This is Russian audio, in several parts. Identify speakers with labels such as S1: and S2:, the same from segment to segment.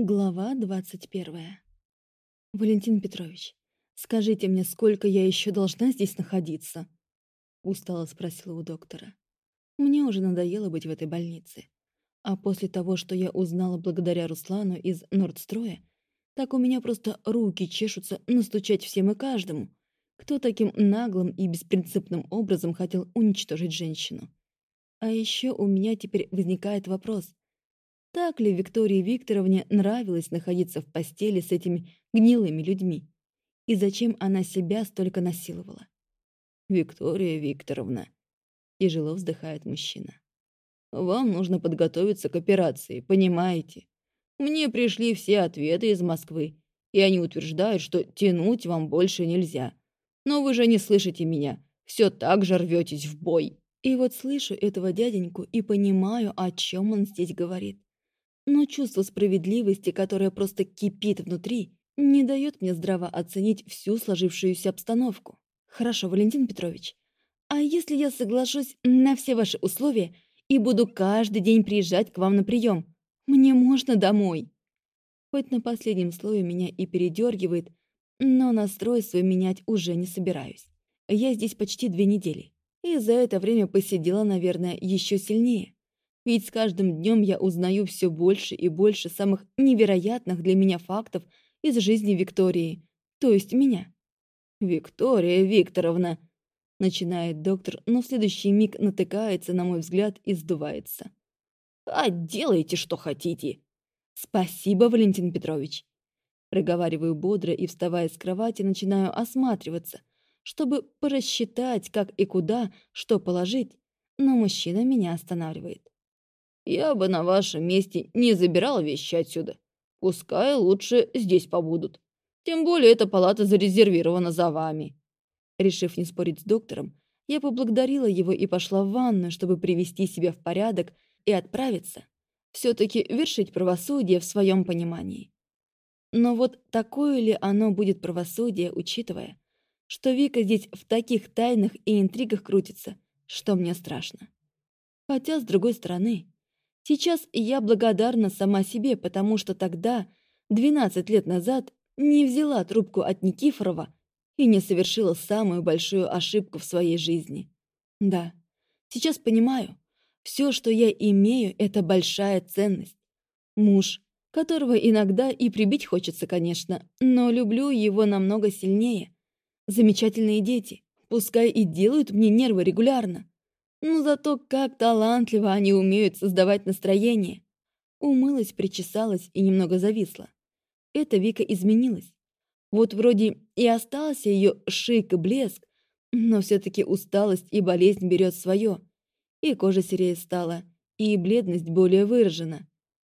S1: Глава двадцать первая. «Валентин Петрович, скажите мне, сколько я еще должна здесь находиться?» Устало спросила у доктора. Мне уже надоело быть в этой больнице. А после того, что я узнала благодаря Руслану из Нордстроя, так у меня просто руки чешутся настучать всем и каждому, кто таким наглым и беспринципным образом хотел уничтожить женщину. А еще у меня теперь возникает вопрос, так ли Виктории Викторовне нравилось находиться в постели с этими гнилыми людьми? И зачем она себя столько насиловала?
S2: «Виктория Викторовна», — тяжело вздыхает мужчина. «Вам нужно подготовиться к операции, понимаете? Мне пришли все ответы из Москвы, и они утверждают, что тянуть вам больше нельзя. Но вы же не слышите меня, все так же рветесь в бой».
S1: И вот слышу этого дяденьку и понимаю, о чем он здесь говорит но чувство справедливости, которое просто кипит внутри, не дает мне здраво оценить всю сложившуюся обстановку. Хорошо, Валентин Петрович, а если я соглашусь на все ваши условия и буду каждый день приезжать к вам на прием, мне можно домой? Хоть на последнем слое меня и передергивает, но настрой свой менять уже не собираюсь. Я здесь почти две недели, и за это время посидела, наверное, еще сильнее. Ведь с каждым днем я узнаю все больше и больше самых невероятных для меня фактов из жизни Виктории, то есть меня.
S2: «Виктория Викторовна!» Начинает доктор, но в следующий миг натыкается, на мой взгляд, и сдувается. «А делайте, что хотите!»
S1: «Спасибо, Валентин Петрович!» Проговариваю бодро и, вставая с кровати, начинаю осматриваться, чтобы порасчитать, как и куда, что положить, но мужчина меня останавливает.
S2: Я бы на вашем месте не забирал вещи отсюда. Пускай лучше здесь побудут. Тем более эта палата зарезервирована за вами».
S1: Решив не спорить с доктором, я поблагодарила его и пошла в ванную, чтобы привести себя в порядок и отправиться. Все-таки вершить правосудие в своем понимании. Но вот такое ли оно будет правосудие, учитывая, что Вика здесь в таких тайнах и интригах крутится, что мне страшно. Хотя, с другой стороны, Сейчас я благодарна сама себе, потому что тогда, 12 лет назад, не взяла трубку от Никифорова и не совершила самую большую ошибку в своей жизни. Да, сейчас понимаю, все, что я имею, это большая ценность. Муж, которого иногда и прибить хочется, конечно, но люблю его намного сильнее. Замечательные дети, пускай и делают мне нервы регулярно. Но зато как талантливо они умеют создавать настроение. Умылась, причесалась и немного зависла. Эта Вика изменилась. Вот вроде и остался ее шик и блеск, но все-таки усталость и болезнь берет свое. И кожа серее стала, и бледность более выражена.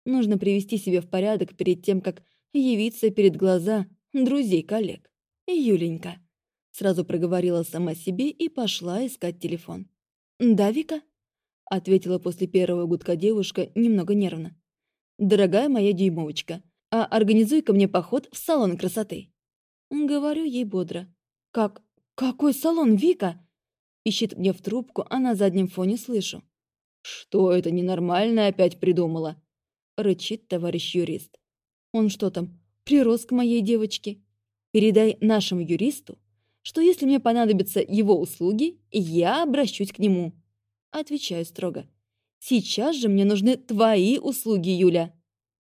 S1: Нужно привести себя в порядок перед тем, как явиться перед глаза друзей-коллег. «Юленька», — сразу проговорила сама себе и пошла искать телефон. «Да, Вика?» — ответила после первого гудка девушка немного нервно. «Дорогая моя дюймовочка, а организуй-ка мне поход в салон красоты». Говорю ей бодро. «Как? Какой салон, Вика?» Ищет мне в трубку, а на заднем фоне слышу.
S2: «Что это ненормальное опять придумала?»
S1: Рычит товарищ юрист. «Он что там, прирос к моей девочке? Передай нашему юристу, что если мне понадобятся его услуги, я обращусь к нему. Отвечаю строго. Сейчас же мне нужны твои услуги, Юля.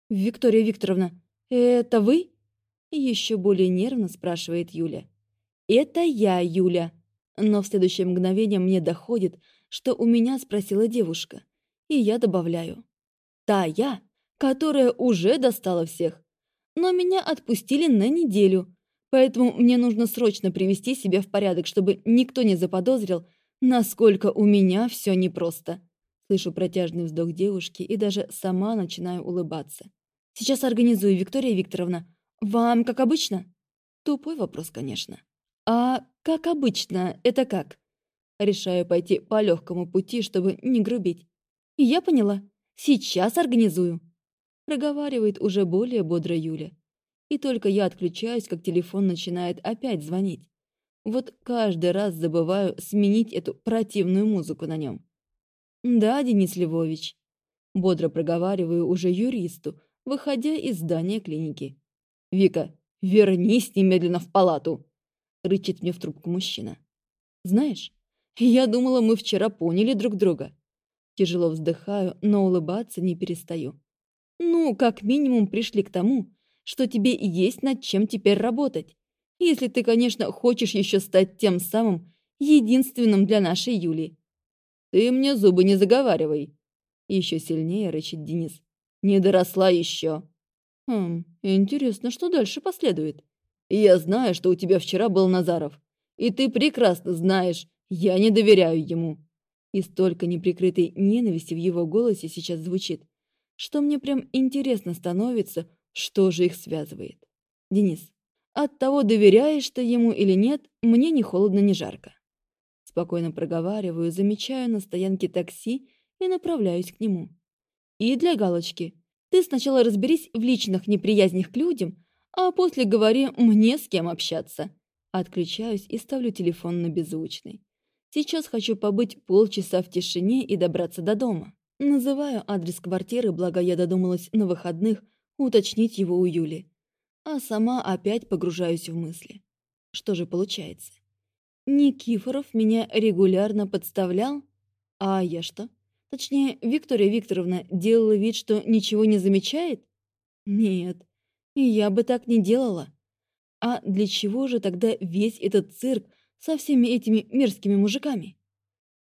S1: Виктория Викторовна, это вы? Еще более нервно спрашивает Юля. Это я, Юля. Но в следующее мгновение мне доходит, что у меня спросила девушка. И я добавляю. Та я, которая уже достала всех. Но меня отпустили на неделю, Поэтому мне нужно срочно привести себя в порядок, чтобы никто не заподозрил, насколько у меня все непросто. Слышу протяжный вздох девушки и даже сама начинаю улыбаться. Сейчас организую, Виктория Викторовна. Вам как обычно? Тупой вопрос, конечно. А как обычно, это как? Решаю пойти по легкому пути, чтобы не грубить. Я поняла. Сейчас организую. Проговаривает уже более бодро Юля. И только я отключаюсь, как телефон начинает опять звонить. Вот каждый раз забываю сменить эту противную музыку на нем. «Да, Денис Львович», — бодро проговариваю уже юристу, выходя из здания клиники. «Вика, вернись немедленно в палату!» — рычит мне в трубку мужчина. «Знаешь, я думала, мы вчера поняли друг друга». Тяжело вздыхаю, но улыбаться не перестаю. «Ну, как минимум пришли к тому, что тебе есть над чем теперь работать. Если ты, конечно, хочешь еще стать тем самым единственным для нашей Юли. Ты мне зубы не заговаривай. Еще сильнее рычит Денис. Не доросла еще. Хм, интересно, что дальше последует. Я знаю, что у тебя вчера был Назаров. И ты прекрасно знаешь, я не доверяю ему. И столько неприкрытой ненависти в его голосе сейчас звучит, что мне прям интересно становится, что же их связывает. Денис, от того, доверяешь ты ему или нет, мне ни холодно, ни жарко. Спокойно проговариваю, замечаю на стоянке такси и направляюсь к нему. И для галочки. Ты сначала разберись в личных неприязнях к людям, а после говори мне с кем общаться. Отключаюсь и ставлю телефон на беззвучный. Сейчас хочу побыть полчаса в тишине и добраться до дома. Называю адрес квартиры, благо я додумалась на выходных уточнить его у Юли а сама опять погружаюсь в мысли. Что же получается? Никифоров меня регулярно подставлял, а я что? Точнее, Виктория Викторовна делала вид, что ничего не замечает? Нет, я бы так не делала. А для чего же тогда весь этот цирк со всеми этими мерзкими мужиками?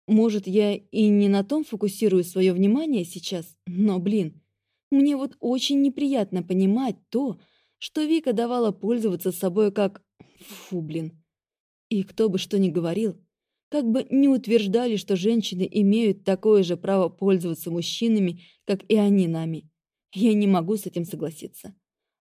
S1: Может, я и не на том фокусирую свое внимание сейчас, но, блин, мне вот очень неприятно понимать то, что Вика давала пользоваться собой как... Фу, блин. И кто бы что ни говорил, как бы не утверждали, что женщины имеют такое же право пользоваться мужчинами, как и они нами. Я не могу с этим согласиться.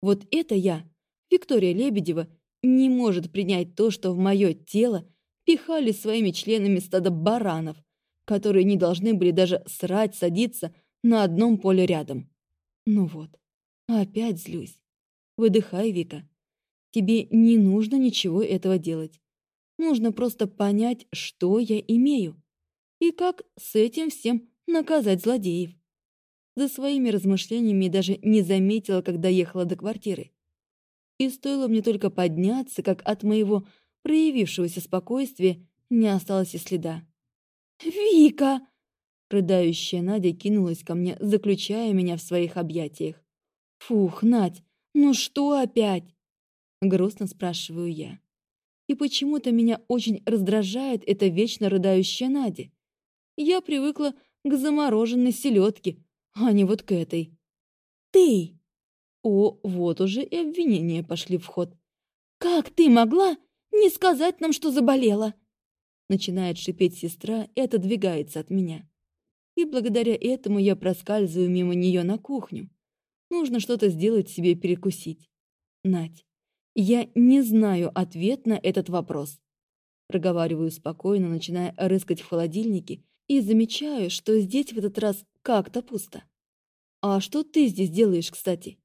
S1: Вот это я, Виктория Лебедева, не может принять то, что в мое тело пихали своими членами стадо баранов, которые не должны были даже срать, садиться на одном поле рядом. Ну вот, опять злюсь. Выдыхай, Вика. Тебе не нужно ничего этого делать. Нужно просто понять, что я имею. И как с этим всем наказать злодеев. За своими размышлениями даже не заметила, когда ехала до квартиры. И стоило мне только подняться, как от моего проявившегося спокойствия не осталось и следа. «Вика!» Рыдающая Надя кинулась ко мне, заключая меня в своих объятиях. «Фух, Надь, «Ну что опять?» — грустно спрашиваю я. И почему-то меня очень раздражает эта вечно рыдающая Надя. Я привыкла к замороженной селедке, а не вот к этой. «Ты!» О, вот уже и обвинения пошли в ход. «Как ты могла не сказать нам, что заболела?» Начинает шипеть сестра и отодвигается от меня. И благодаря этому я проскальзываю мимо нее на кухню. Нужно что-то сделать себе перекусить. Надь, я не знаю ответ на этот вопрос. Проговариваю спокойно, начиная рыскать в холодильнике, и замечаю, что здесь в этот раз как-то пусто. «А что ты здесь делаешь, кстати?»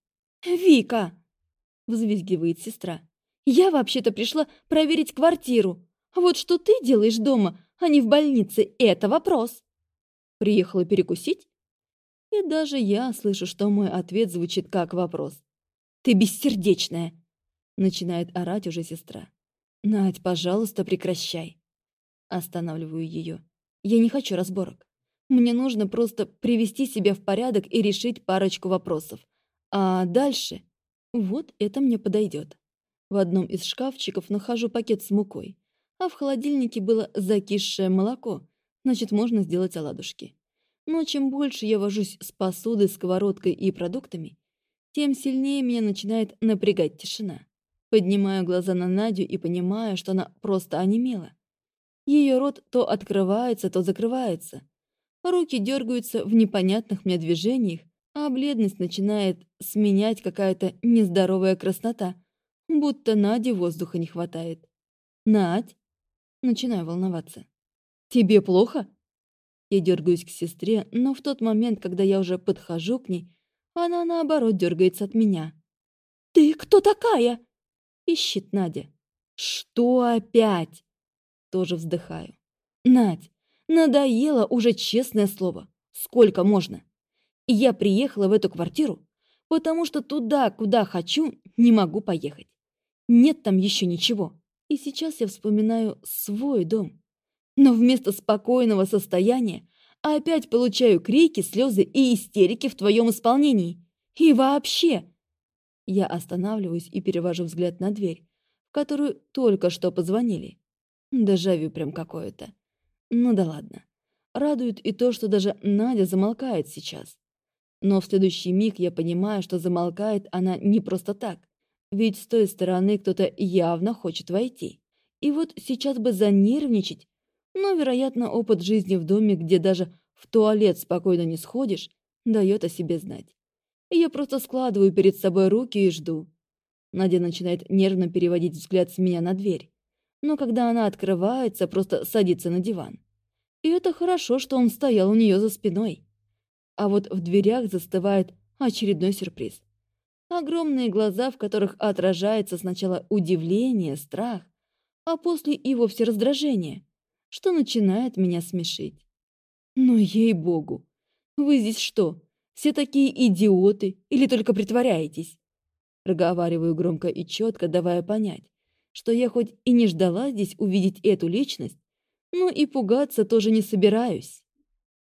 S1: «Вика!» — взвизгивает сестра. «Я вообще-то пришла проверить квартиру. Вот что ты делаешь дома, а не в больнице, это вопрос». «Приехала перекусить?» И даже я слышу, что мой ответ звучит как вопрос. «Ты бессердечная!» Начинает орать уже сестра. «Надь, пожалуйста, прекращай!» Останавливаю ее. Я не хочу разборок. Мне нужно просто привести себя в порядок и решить парочку вопросов. А дальше... Вот это мне подойдет. В одном из шкафчиков нахожу пакет с мукой, а в холодильнике было закисшее молоко, значит, можно сделать оладушки. Но чем больше я вожусь с посудой, сковородкой и продуктами, тем сильнее меня начинает напрягать тишина. Поднимаю глаза на Надю и понимаю, что она просто онемела. Ее рот то открывается, то закрывается. Руки дергаются в непонятных мне движениях, а бледность начинает сменять какая-то нездоровая краснота, будто Наде воздуха не хватает. «Надь?» Начинаю волноваться. «Тебе плохо?» Я дергаюсь к сестре, но в тот момент, когда я уже подхожу к ней, она, наоборот, дергается от меня. «Ты кто такая?» — пищит Надя. «Что опять?» Тоже вздыхаю. «Надь, надоело уже честное слово. Сколько можно? Я приехала в эту квартиру, потому что туда, куда хочу, не могу поехать. Нет там еще ничего. И сейчас я вспоминаю свой дом. Но вместо спокойного состояния опять получаю крики, слезы и истерики в твоем исполнении. И вообще... Я останавливаюсь и перевожу взгляд на дверь, в которую только что позвонили. Дежавю прям какое-то. Ну да ладно. Радует и то, что даже Надя замолкает сейчас. Но в следующий миг я понимаю, что замолкает она не просто так. Ведь с той стороны кто-то явно хочет войти. И вот сейчас бы занервничать, но, вероятно, опыт жизни в доме, где даже в туалет спокойно не сходишь, дает о себе знать. И я просто складываю перед собой руки и жду. Надя начинает нервно переводить взгляд с меня на дверь. Но когда она открывается, просто садится на диван. И это хорошо, что он стоял у нее за спиной. А вот в дверях застывает очередной сюрприз. Огромные глаза, в которых отражается сначала удивление, страх, а после и вовсе раздражение, что начинает меня смешить. Но ей-богу, вы здесь что, все такие идиоты или только притворяетесь? Проговариваю громко и четко, давая понять, что я хоть и не ждала здесь увидеть эту личность, но и пугаться тоже не собираюсь.